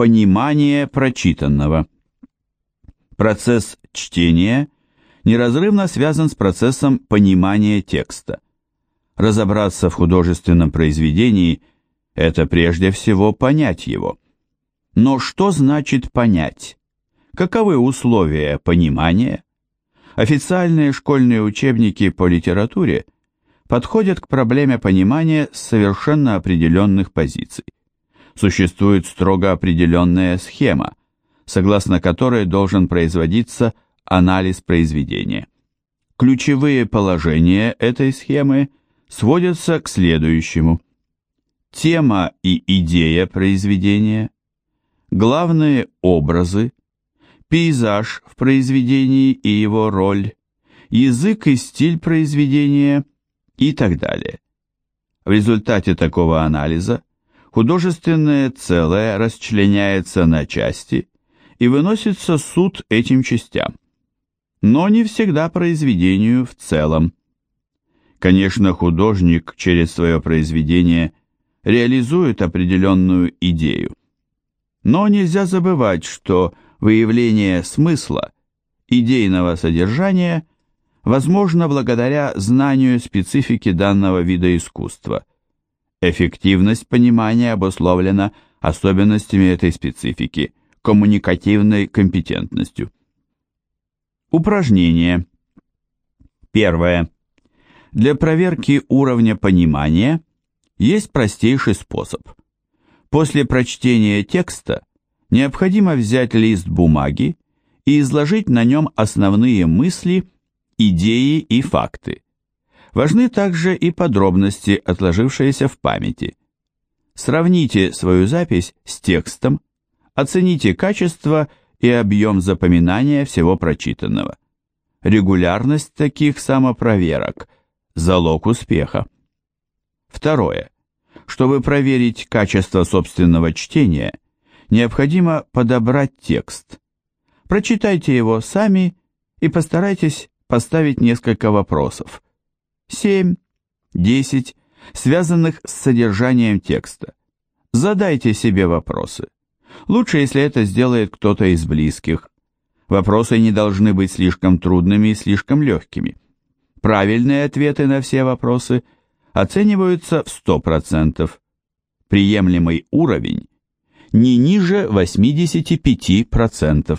Понимание прочитанного. Процесс чтения неразрывно связан с процессом понимания текста. Разобраться в художественном произведении – это прежде всего понять его. Но что значит понять? Каковы условия понимания? Официальные школьные учебники по литературе подходят к проблеме понимания с совершенно определенных позиций. Существует строго определенная схема, согласно которой должен производиться анализ произведения. Ключевые положения этой схемы сводятся к следующему. Тема и идея произведения, главные образы, пейзаж в произведении и его роль, язык и стиль произведения и так далее. В результате такого анализа художественное целое расчленяется на части и выносится суд этим частям, но не всегда произведению в целом. Конечно, художник через свое произведение реализует определенную идею, но нельзя забывать, что выявление смысла, идейного содержания возможно благодаря знанию специфики данного вида искусства. Эффективность понимания обусловлена особенностями этой специфики, коммуникативной компетентностью. Упражнение. Первое. Для проверки уровня понимания есть простейший способ. После прочтения текста необходимо взять лист бумаги и изложить на нем основные мысли, идеи и факты. Важны также и подробности, отложившиеся в памяти. Сравните свою запись с текстом, оцените качество и объем запоминания всего прочитанного. Регулярность таких самопроверок – залог успеха. Второе. Чтобы проверить качество собственного чтения – необходимо подобрать текст. Прочитайте его сами и постарайтесь поставить несколько вопросов. 7, 10, связанных с содержанием текста. Задайте себе вопросы. Лучше, если это сделает кто-то из близких. Вопросы не должны быть слишком трудными и слишком легкими. Правильные ответы на все вопросы оцениваются в 100%. Приемлемый уровень не ниже 85%.